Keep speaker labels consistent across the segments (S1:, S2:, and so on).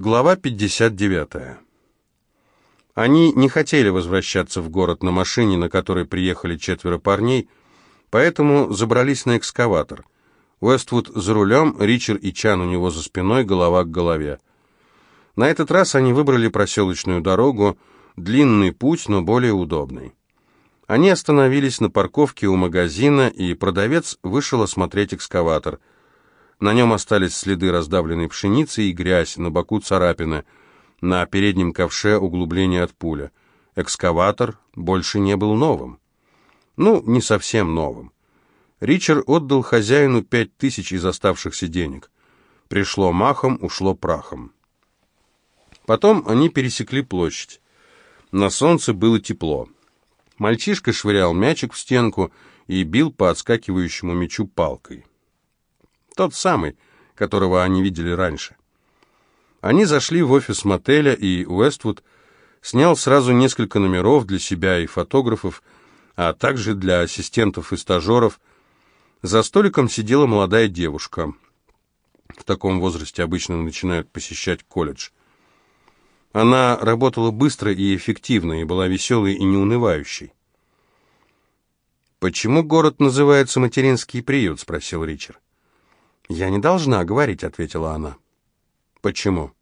S1: Глава 59. Они не хотели возвращаться в город на машине, на которой приехали четверо парней, поэтому забрались на экскаватор. Уэствуд за рулем, Ричард и Чан у него за спиной, голова к голове. На этот раз они выбрали проселочную дорогу, длинный путь, но более удобный. Они остановились на парковке у магазина, и продавец вышел осмотреть экскаватор – на нем остались следы раздавленной пшеницы и грязь, на боку царапины, на переднем ковше углубление от пуля. Экскаватор больше не был новым. Ну, не совсем новым. Ричард отдал хозяину пять тысяч из оставшихся денег. Пришло махом, ушло прахом. Потом они пересекли площадь. На солнце было тепло. Мальчишка швырял мячик в стенку и бил по отскакивающему мячу палкой. Тот самый, которого они видели раньше. Они зашли в офис мотеля, и Уэствуд снял сразу несколько номеров для себя и фотографов, а также для ассистентов и стажеров. За столиком сидела молодая девушка. В таком возрасте обычно начинают посещать колледж. Она работала быстро и эффективно, и была веселой и неунывающей. «Почему город называется материнский приют?» — спросил Ричард. «Я не должна говорить», — ответила она. «Почему?»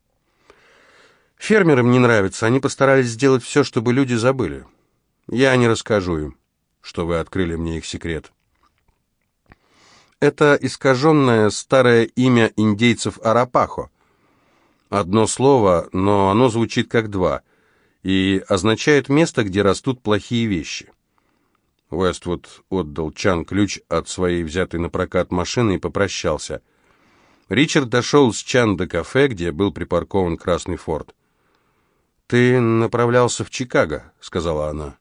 S1: «Фермерам не нравится. Они постарались сделать все, чтобы люди забыли. Я не расскажу им, что вы открыли мне их секрет». Это искаженное старое имя индейцев Арапахо. Одно слово, но оно звучит как два, и означает место, где растут плохие вещи. Уэствуд отдал Чан ключ от своей взятой на прокат машины и попрощался. Ричард дошел с Чан до кафе, где был припаркован красный форт. «Ты направлялся в Чикаго», — сказала она.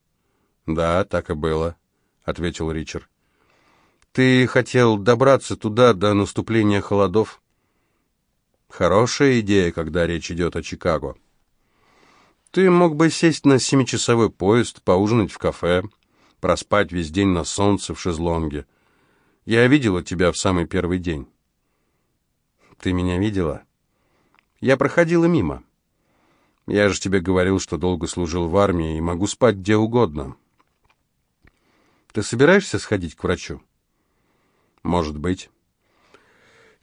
S1: «Да, так и было», — ответил Ричард. «Ты хотел добраться туда до наступления холодов?» «Хорошая идея, когда речь идет о Чикаго». «Ты мог бы сесть на семичасовой поезд, поужинать в кафе, проспать весь день на солнце в шезлонге. Я видела тебя в самый первый день. Ты меня видела? Я проходила мимо. Я же тебе говорил, что долго служил в армии и могу спать где угодно. Ты собираешься сходить к врачу? Может быть.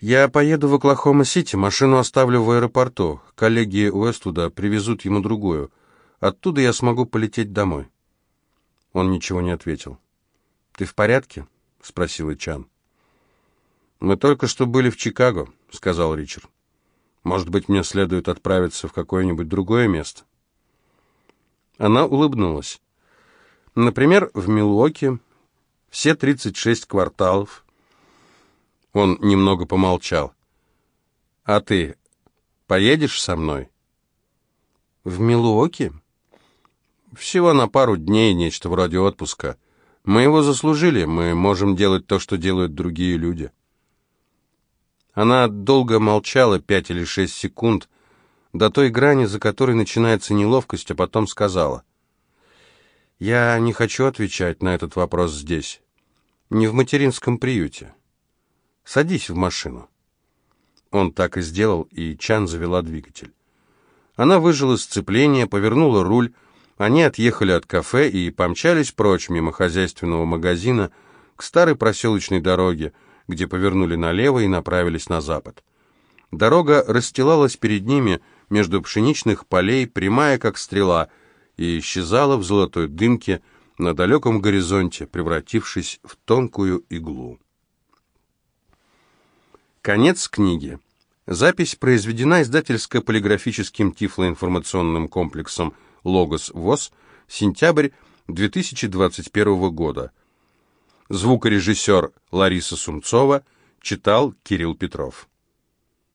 S1: Я поеду в Оклахома-Сити, машину оставлю в аэропорту. Коллеги Уэствуда привезут ему другую. Оттуда я смогу полететь домой. Он ничего не ответил. «Ты в порядке?» — спросил Чан. «Мы только что были в Чикаго», — сказал Ричард. «Может быть, мне следует отправиться в какое-нибудь другое место?» Она улыбнулась. «Например, в Милуоке все 36 кварталов». Он немного помолчал. «А ты поедешь со мной?» «В Милуоке?» Всего на пару дней, нечто вроде отпуска. Мы его заслужили, мы можем делать то, что делают другие люди. Она долго молчала, пять или шесть секунд, до той грани, за которой начинается неловкость, а потом сказала. «Я не хочу отвечать на этот вопрос здесь. Не в материнском приюте. Садись в машину». Он так и сделал, и Чан завела двигатель. Она выжила сцепление, повернула руль, они отъехали от кафе и помчались прочь мимо хозяйственного магазина к старой проселочной дороге, где повернули налево и направились на запад. Дорога расстилалась перед ними между пшеничных полей, прямая как стрела, и исчезала в золотой дымке на далеком горизонте, превратившись в тонкую иглу. Конец книги. Запись произведена издательско-полиграфическим тифлоинформационным комплексом Логос ВОЗ, сентябрь 2021 года. Звукорежиссер Лариса Сумцова читал Кирилл Петров.